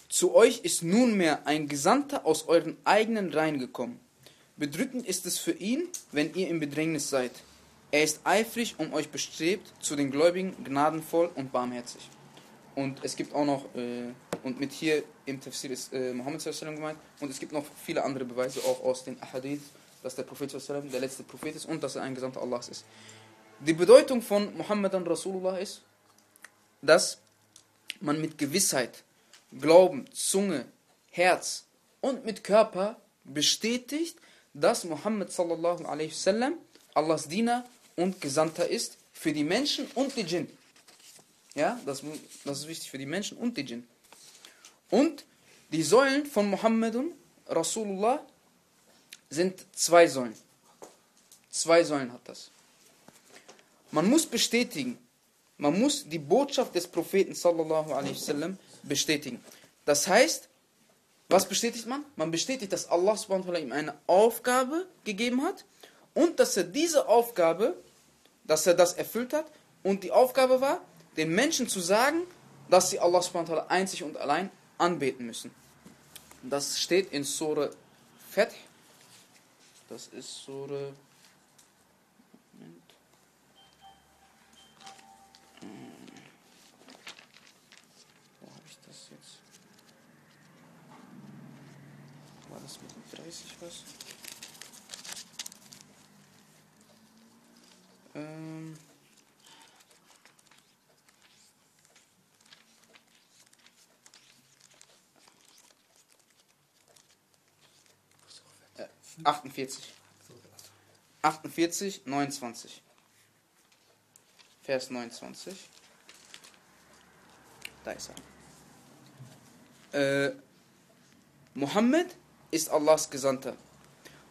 Zu euch ist nunmehr ein Gesandter aus euren eigenen Reihen gekommen. Bedrückend ist es für ihn, wenn ihr im Bedrängnis seid. Er ist eifrig um euch bestrebt, zu den Gläubigen gnadenvoll und barmherzig. Und es gibt auch noch, äh, und mit hier im Tafsir ist äh, Muhammad gemeint, und es gibt noch viele andere Beweise auch aus den Ahadith, dass der Prophet der letzte Prophet ist und dass er ein Gesandter Allahs ist. Die Bedeutung von Muhammadan Rasulullah ist, dass man mit Gewissheit, Glauben, Zunge, Herz und mit Körper bestätigt, dass Muhammad sallallahu alaihi wasallam Allahs Diener und Gesandter ist für die Menschen und die Djinn. Ja, das, das ist wichtig für die Menschen und die Djinn. Und die Säulen von Muhammadun Rasulullah sind zwei Säulen. Zwei Säulen hat das. Man muss bestätigen, man muss die Botschaft des Propheten sallallahu alaihi wasallam bestätigen. Das heißt, was bestätigt man? Man bestätigt, dass Allah subhanahu ihm eine Aufgabe gegeben hat und dass er diese Aufgabe, dass er das erfüllt hat und die Aufgabe war, den Menschen zu sagen, dass sie Allah subhanahu einzig und allein anbeten müssen. Das steht in Surah Fath, das ist Surah. Moment. Hm. Wo habe ich das jetzt? War das mit 30 was? Ähm. 48. 48, 29. Vers 29. Da ist er. Äh, Mohammed ist Allahs Gesandter.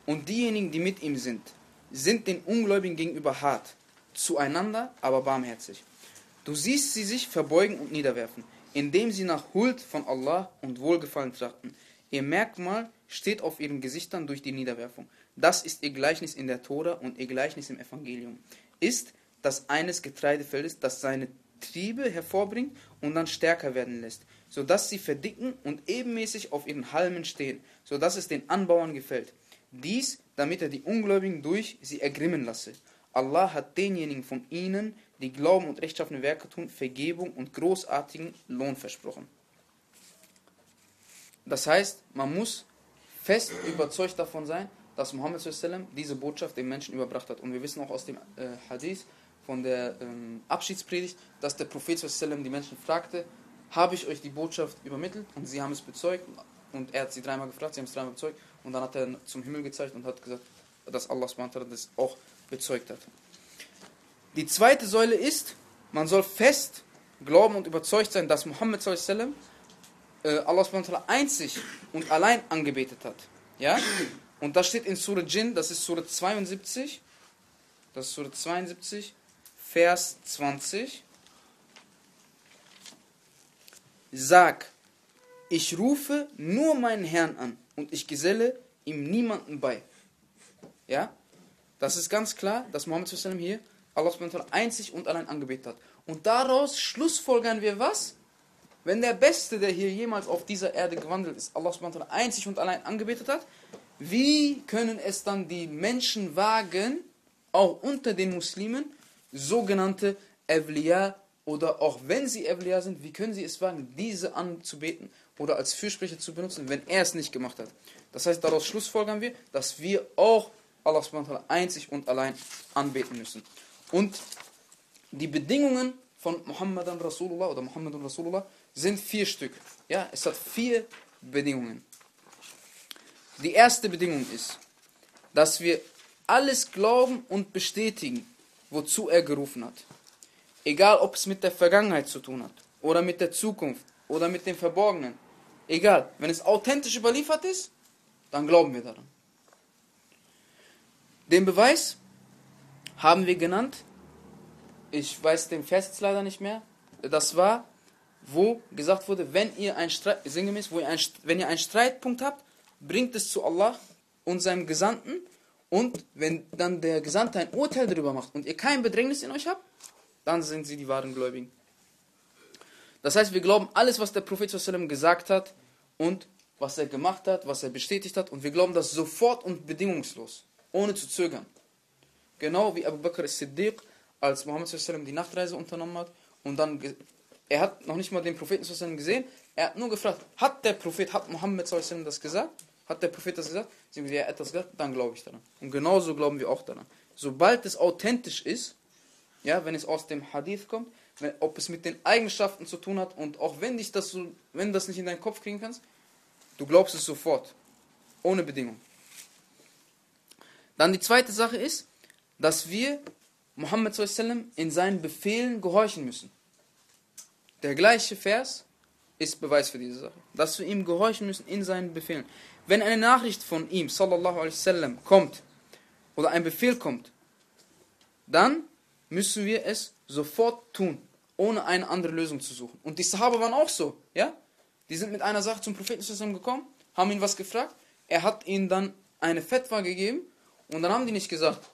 Und diejenigen, die mit ihm sind, sind den Ungläubigen gegenüber hart, zueinander aber barmherzig. Du siehst sie sich verbeugen und niederwerfen, indem sie nach Huld von Allah und Wohlgefallen trachten. Ihr Merkmal steht auf ihren Gesichtern durch die Niederwerfung. Das ist ihr Gleichnis in der Tora und ihr Gleichnis im Evangelium. Ist das eines Getreidefeldes, das seine Triebe hervorbringt und dann stärker werden lässt, sodass sie verdicken und ebenmäßig auf ihren Halmen stehen, sodass es den Anbauern gefällt. Dies, damit er die Ungläubigen durch sie ergrimmen lasse. Allah hat denjenigen von ihnen, die Glauben und rechtschaffene Werke tun, Vergebung und großartigen Lohn versprochen. Das heißt, man muss fest überzeugt davon sein, dass Muhammad diese Botschaft den Menschen überbracht hat. Und wir wissen auch aus dem äh, Hadith von der ähm, Abschiedspredigt, dass der Prophet die Menschen fragte, habe ich euch die Botschaft übermittelt? Und sie haben es bezeugt. Und er hat sie dreimal gefragt, sie haben es dreimal bezeugt. Und dann hat er zum Himmel gezeigt und hat gesagt, dass Allah das auch bezeugt hat. Die zweite Säule ist, man soll fest glauben und überzeugt sein, dass Muhammad sallam, äh, Allah einzig und allein angebetet hat. Ja? Und das steht in Surah Jinn, das ist Surah 72, das ist Surah 72, Vers 20. Sag, ich rufe nur meinen Herrn an und ich geselle ihm niemanden bei. Ja? Das ist ganz klar, dass Muhammad hier Allah einzig und allein angebetet hat. Und daraus schlussfolgern wir was? Wenn der Beste, der hier jemals auf dieser Erde gewandelt ist, Allah einzig und allein angebetet hat, wie können es dann die Menschen wagen, auch unter den Muslimen, sogenannte Evliya oder auch wenn sie Evliya sind, wie können sie es wagen, diese anzubeten oder als Fürsprecher zu benutzen, wenn er es nicht gemacht hat? Das heißt, daraus schlussfolgern wir, dass wir auch Allah einzig und allein anbeten müssen. Und die Bedingungen von Muhammadan Rasulullah oder Muhammadun Rasulullah sind vier Stück. Ja, es hat vier Bedingungen. Die erste Bedingung ist, dass wir alles glauben und bestätigen, wozu er gerufen hat. Egal, ob es mit der Vergangenheit zu tun hat oder mit der Zukunft oder mit dem Verborgenen. Egal, wenn es authentisch überliefert ist, dann glauben wir daran. Den Beweis haben wir genannt. Ich weiß den Vers jetzt leider nicht mehr. Das war, wo gesagt wurde, wenn ihr ein sinngemäß, wo ihr ein, wenn ihr einen Streitpunkt habt, bringt es zu Allah und seinem Gesandten. Und wenn dann der Gesandte ein Urteil darüber macht und ihr kein Bedrängnis in euch habt, dann sind sie die wahren Gläubigen. Das heißt, wir glauben alles, was der Prophet gesagt hat und was er gemacht hat, was er bestätigt hat. Und wir glauben das sofort und bedingungslos, ohne zu zögern. Genau wie Abu Bakr as-Siddiq, als Muhammad die Nachtreise unternommen hat und dann, er hat noch nicht mal den Propheten gesehen, er hat nur gefragt, hat der Prophet, hat Muhammad das gesagt? Hat der Prophet das gesagt? Sie haben gesagt, er hat das gesagt, dann glaube ich daran. Und genauso glauben wir auch daran. Sobald es authentisch ist, ja, wenn es aus dem Hadith kommt, wenn, ob es mit den Eigenschaften zu tun hat und auch wenn dich das so, wenn das nicht in deinen Kopf kriegen kannst, du glaubst es sofort. Ohne Bedingung. Dann die zweite Sache ist, dass wir Muhammad in seinen Befehlen gehorchen müssen. Der gleiche Vers ist Beweis für diese Sache. Dass wir ihm gehorchen müssen in seinen Befehlen. Wenn eine Nachricht von ihm, sallallahu alaihi wasallam, kommt, oder ein Befehl kommt, dann müssen wir es sofort tun, ohne eine andere Lösung zu suchen. Und die Sahaba waren auch so, ja? Die sind mit einer Sache zum Propheten gekommen, haben ihn was gefragt, er hat ihnen dann eine Fetwa gegeben und dann haben die nicht gesagt,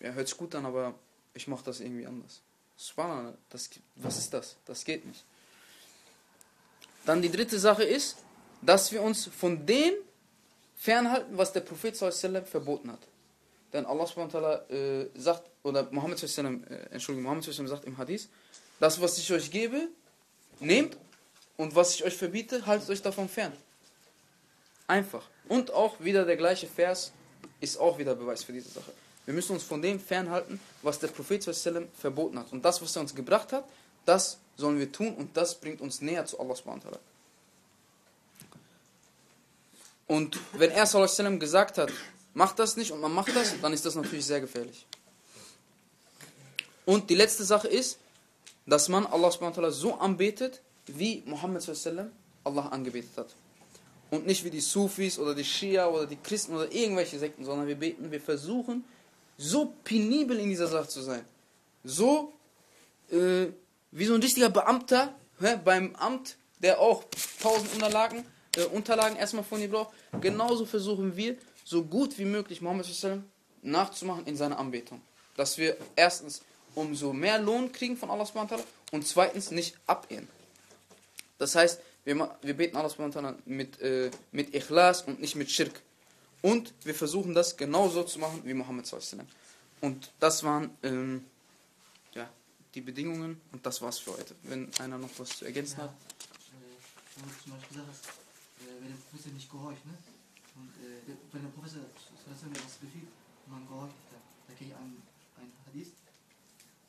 ja, hört sich gut an, aber ich mache das irgendwie anders. Spannend, das, was ist das? Das geht nicht. Dann die dritte Sache ist, dass wir uns von dem fernhalten, was der Prophet sallam verboten hat. Denn Allah äh, sagt, oder Muhammad sallam, äh, Entschuldigung, Muhammad sallam sagt im Hadith, das, was ich euch gebe, nehmt und was ich euch verbiete, haltet euch davon fern. Einfach. Und auch wieder der gleiche Vers ist auch wieder Beweis für diese Sache. Wir müssen uns von dem fernhalten, was der Prophet sallam verboten hat. Und das, was er uns gebracht hat, das sollen wir tun und das bringt uns näher zu Allah subhanahu Und wenn er sallam gesagt hat, macht das nicht und man macht das, dann ist das natürlich sehr gefährlich. Und die letzte Sache ist, dass man Allah subhanahu so anbetet, wie Muhammad sallam Allah angebetet hat. Und nicht wie die Sufis oder die Shia oder die Christen oder irgendwelche Sekten, sondern wir beten, wir versuchen, so penibel in dieser Sache zu sein. So äh, wie so ein richtiger Beamter hä, beim Amt, der auch tausend Unterlagen, äh, Unterlagen erstmal von dir braucht. Genauso versuchen wir, so gut wie möglich Mohammed nachzumachen in seiner Anbetung. Dass wir erstens umso mehr Lohn kriegen von Allah und zweitens nicht abehren. Das heißt, wir, wir beten Allah mit, äh, mit Ikhlas und nicht mit Schirk. Und wir versuchen das genauso zu machen wie Mohammed Und das waren ähm, ja, die Bedingungen und das war's für heute. Wenn einer noch was zu ergänzen ja. hat. Äh, wenn du zum Beispiel sagst, äh, wenn der Professor nicht gehorcht, ne? Und äh, der, wenn der Professor mir was befiehlt und man gehorcht, da, da kenne ich einen, einen Hadith,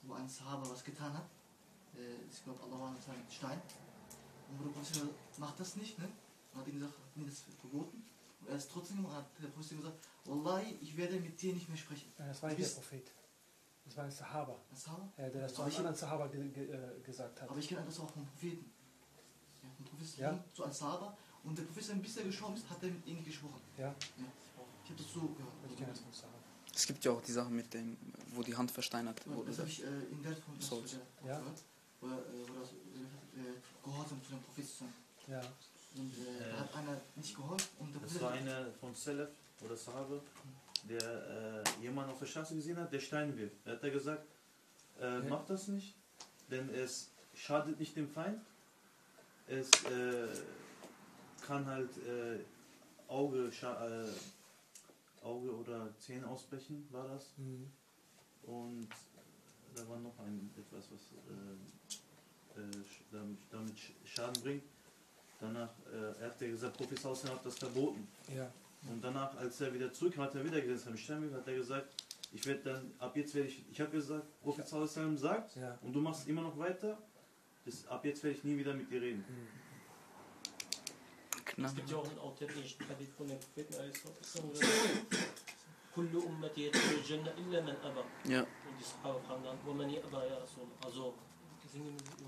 wo ein Sahaba was getan hat. Äh, ich glaube, Allah war mit Stein. Und der Professor macht das nicht, ne? Und hat ihm gesagt, nee, das ist verboten. Er ist trotzdem hat der Professor gesagt, Wallahi, ich werde mit dir nicht mehr sprechen. Ja, das war nicht der Prophet. Das war ein Sahaba. Ein Sahaba? Ja, der das zu einem anderen Sahaba ge ge äh, gesagt hat. Aber ich kenne das auch vom Propheten. Ja, vom Propheten ja? zu einem Sahaba. Und der Prophet, bis er gestorben ist, hat er mit ihnen gesprochen. Ja. ja. Ich habe das so gehört. Ich kenne das vom Sahaba. Es gibt ja auch die Sache mit dem, wo die Hand versteinert wurde. Das habe ich äh, in der von so. ja. gehört. Wo, äh, das äh, Gehorsam zu dem Propheten zu sein. Ja. Und äh, da hat einer nicht geholfen. Und der das war einer von Salaf oder Sahabe, der äh, jemanden auf der Straße gesehen hat, der Stein wirft. Er hat da gesagt, äh, mach das nicht, denn es schadet nicht dem Feind. Es äh, kann halt äh, Auge, äh, Auge oder Zähne ausbrechen, war das. Mhm. Und da war noch ein etwas, was äh, damit Schaden bringt. Danach, äh, er hat ja gesagt, Profis Hausherr hat das verboten. Ja. Und danach, als er wieder zurück hat er wieder gesagt, im Sternbild hat er gesagt, ich werde dann, ab jetzt werde ich, ich habe gesagt, Prophet ja. sagt, ja. und du machst immer noch weiter, das, ab jetzt werde ich nie wieder mit dir reden. Mhm. Es gibt ja auch einen authentischen Hadith von dem Propheten, Kullu ummati yatul jannah illa man aba. Ja. Und die Sahaba fragen dann, wa man yaba ya Rasul. Also,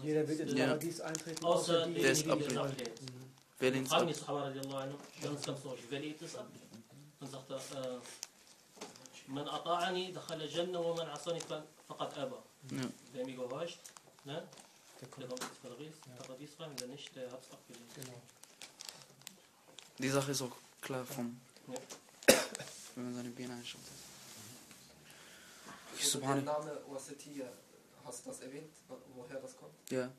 jeder wird ins Paradies eintreten, außer derjenige, der ablehnt. Wer den fragen die Sahaba radiallahu anhu, ganz ganz deutlich, wer lehnt es ab? Dann sagt er, äh, من أطاعني دخل الجنة ومن عصاني فقد أبى. Ja. Wer mir gehorcht, ne? Der kommt ins Paradies, Paradies rein, wer nicht, der hat es abgelehnt. Genau. Die Sache ist auch klar vom. Ja. Wenn man seine Beine einschaut. Okay, der Name Wasatiya, hast du das erwähnt, woher das kommt? Ja. Äh,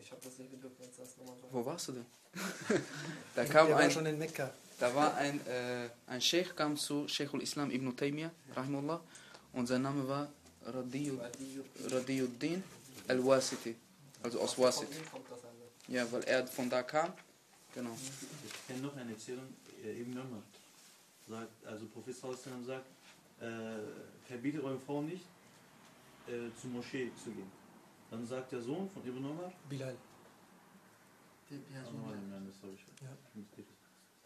ich habe das nicht mitbekommen, das nochmal Wo warst du denn? da kam Der ein, war schon in Mekka. Da war ein, äh, ein Sheikh, kam zu Sheikh al-Islam ibn Taymiyyah, rahimullah, und sein Name war Radiyuddin al-Wasiti, also aus Wasit. Ja, weil er von da kam. Genau. Ich kenne noch eine Erzählung, äh, Ibn Umar sagt, also Prophet sagt, äh, verbietet eure Frau nicht, äh, zur Moschee zu gehen. Dann sagt der Sohn von Ibn Umar, Bilal. Der, der Sohn, oh, nein, das habe ich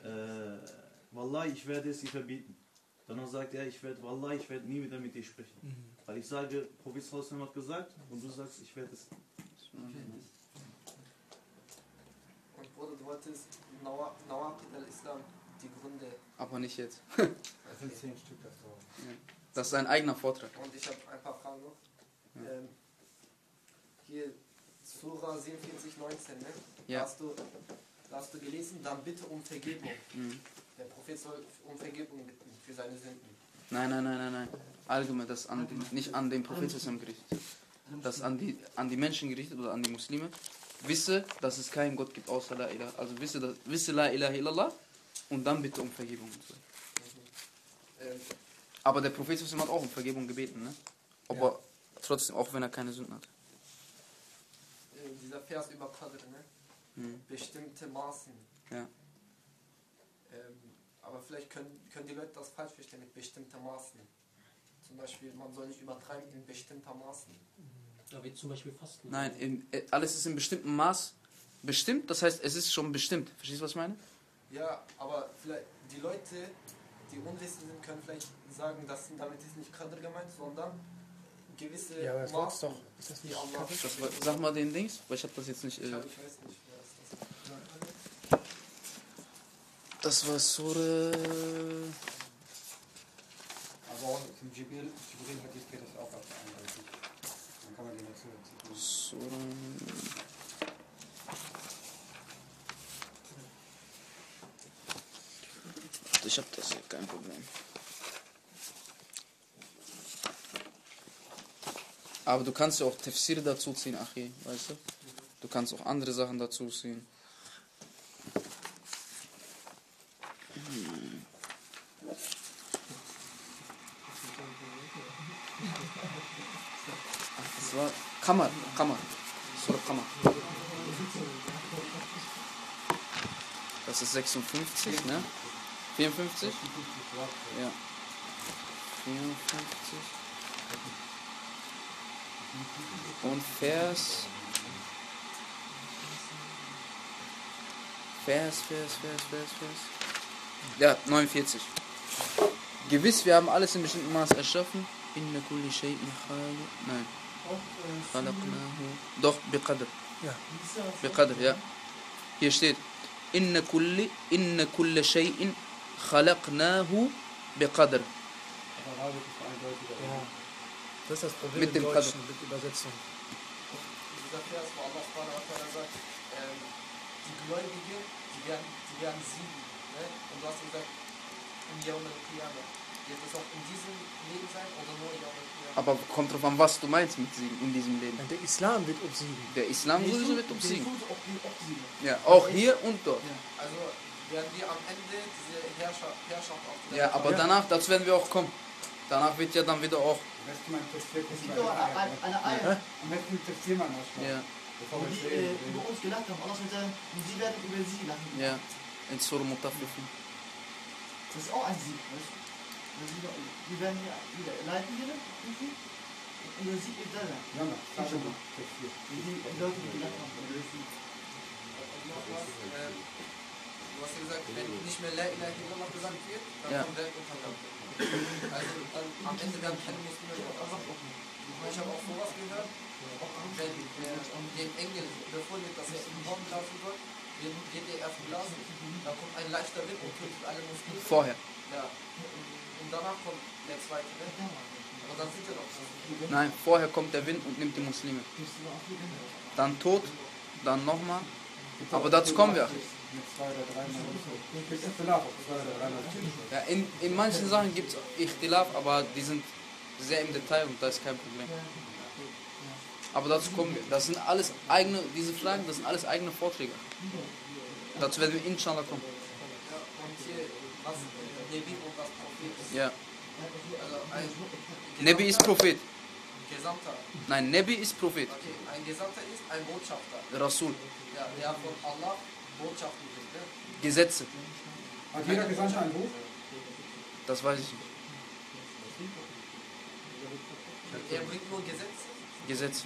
ja. äh, Wallah, ich werde es dir verbieten. Dann sagt er, ich werde, Wallah, ich werde nie wieder mit dir sprechen. Mhm. Weil ich sage, Prophet Sallallahu hat gesagt und du sagst, ich werde es. Und Bruder, du wolltest Nawaqid al-Islam, die Gründe. Aber nicht jetzt. Das sind zehn Stück davor. Ja. Das ist ein eigener Vortrag. Und ich habe ein paar Fragen noch. Hier Surah 47, 19, ne? Ja. Da hast du, da hast du gelesen, dann bitte um Vergebung. Mhm. Der Prophet soll um Vergebung bitten für seine Sünden. Nein, nein, nein, nein, nein. Allgemein, das an, nicht an den Propheten gerichtet. Das an die, an die Menschen gerichtet oder an die Muslime. Wisse, dass es keinen Gott gibt außer La ilaha. Also wisse, dass, wisse La ilaha illallah und dann bitte um Vergebung. Mhm. Ähm. Aber der Prophet hat auch um Vergebung gebeten, ne? Aber ja. trotzdem, auch wenn er keine Sünden hat. Äh, Vers über Qadr, ne? Mhm. Bestimmte Maßen. Ja. Ähm, aber vielleicht können, können die Leute das falsch verstehen mit bestimmter Maßen. Zum Beispiel, man soll nicht übertreiben in bestimmter Maßen. Ja, wie zum Beispiel Fasten. Nein, in, äh, alles ist in bestimmtem Maß bestimmt, das heißt, es ist schon bestimmt. Verstehst du, was ich meine? Ja, aber vielleicht die Leute, die unwissend sind, können vielleicht sagen, dass damit ist nicht Qadr gemeint, sondern gewisse Ja, aber das Maß, doch. Ist das nicht Qadr? Das war, sag mal den Dings, weil ich habe das jetzt nicht... Äh, ich, weiß nicht, wer das ist. Das war Sure. Aber auch zum Jibril, Jibril Hadith geht das auch ab 31. Dann kann man den dazu zitieren. Sure. Ich hab das hier, kein Problem. Aber du kannst ja auch Tafsir dazu ziehen, Achi, weißt du? Du kannst auch andere Sachen dazu ziehen. Das war Kammer, Kammer. Surah Kammer. Das ist 56, ne? 54? Ja. 54. Und Vers. Vers, Vers, Vers, Vers, Vers. Ja, 49. Gewiss, wir haben alles in bestimmten Maß erschaffen. Inna kulli shay'in. Nein. Doch, biqadr. Ja. Biqadr, ja. Hier steht. Inna kulli, inna kulli shay'in khalaqnahu biqadr. Aber Arabisch ist eindeutiger. Ja. Das ist das Problem Mit dem Deutschen, mit Übersetzung. Dieser Vers, wo Allah sagt, ähm, die Gläubigen, die werden, die werden siegen. Ne? Und du hast gesagt, im Yawm al-Qiyamah. Wird es auch in diesem Leben sein oder nur im Yawm al-Qiyamah? Aber kommt drauf an, was du meinst mit Siegen in diesem Leben. Der Islam wird obsiegen. Der Islam sowieso wird obsiegen. Auch. Ja, auch hier und dort. Also werden wir am Ende diese Herrschaft, Herrschaft auf der Ja, aber Ja. danach, dazu werden wir auch kommen. Danach wird ja dann wieder auch. Besten mal Tafsir Es gibt doch eine, eine ne? Eier, Am besten Tafsir mal nachschauen. Ja, Bevor wo wir die es äh, über uns gelacht haben. Allah sagt, und sie werden über sie lachen. ja. In Surah Mutaffifin. Das ist auch ein Sieg, weißt du? Die werden ja wieder leiten hier. Und der Sieg ist da. Ja, na, mal Tafsir. Die, die Leute, die gelacht haben. Du hast ja gesagt, wenn nicht mehr La ilaha illallah gesagt wird, dann Ja. kommt Weltuntergang. Also dann, am Ende werden keine Muslime mehr da. Ich habe auch sowas gehört, wenn äh, dem Engel befohlen wird, dass er im Raum blasen soll, wird, wird er erst blasen, dann kommt ein leichter Wind und tötet alle Muslime. Vorher. Ja. Und danach kommt der zweite Wind. Aber dann sind wir noch so. Nein, vorher kommt der Wind und nimmt die Muslime. Dann tot, dann nochmal. Aber dazu kommen wir. Zwei oder. Ja, in, in manchen Sachen gibt es Ichtilaf, aber die sind sehr im Detail und da ist kein Problem. Aber dazu kommen wir. Das sind alles eigene, diese Fragen, das sind alles eigene Vorträge. Dazu werden wir inshallah kommen. Ja, und hier, was Nebi und was Prophet ist. Ja. Also Nebi ist Prophet. Gesandter. Nein, Nebi ist Prophet. Okay, ein Gesandter ist ein Botschafter. Rasul. Ja, der von Allah? Gesetze. Hat jeder Gesandte ein Buch? Das weiß ich nicht. Er bringt nur Gesetze Gesetze.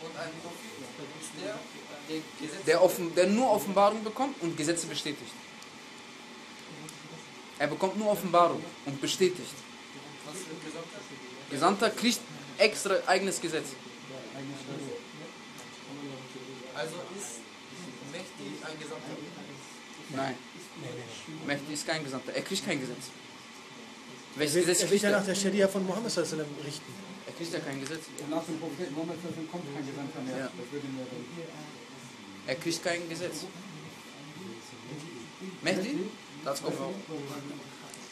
und ein Prophet ist der, der Gesetze Der, offen, der nur Offenbarung bekommt und Gesetze bestätigt. Er bekommt nur Offenbarung und bestätigt. Was für ein Gesandter? Gesandter kriegt extra eigenes Gesetz. Also ist ein Gesandter. Nein. Mehdi ist kein Gesandter. Er kriegt kein Gesetz. Welches Er Gesetz er kriegt ja nach er? der Scharia von Mohammed richten. Er kriegt ja kein Gesetz. Nach dem Propheten Mohammed kommt kein Gesandter mehr. Ja. Er kriegt kein Gesetz. Mehdi? Das kommt auch.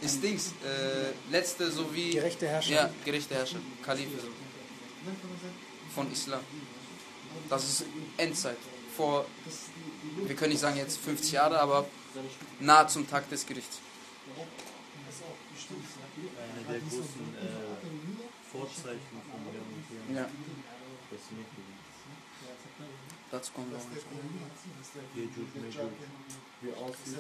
Ist Dings. Äh, letzte sowie. Gerechte Herrscher. Ja, gerechte Herrscher. Kalif von Islam. Das ist Endzeit. Vor, wir können nicht sagen jetzt 50 Jahre, aber nahe zum Tag des Gerichts. Eine der großen äh, Vorzeichen von Demokratie. Ja, Das dazu kommen wir auch. Mejuj. Wie aussieht.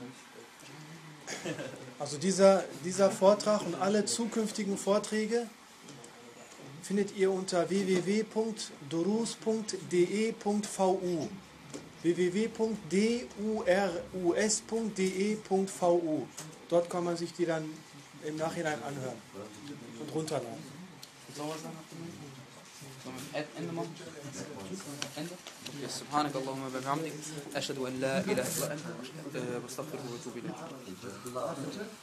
Nicht. Also dieser, dieser Vortrag und alle zukünftigen Vorträge findet ihr unter www.durus.de.vu www.durus.de.vu Dort kann man sich die dann im Nachhinein anhören und runterladen. Ende machen? Ende? Okay, subhanak Allahumma bihamdik. Ashadu an la ilaha illa anta. Astaghfiruka wa atubu ilayk.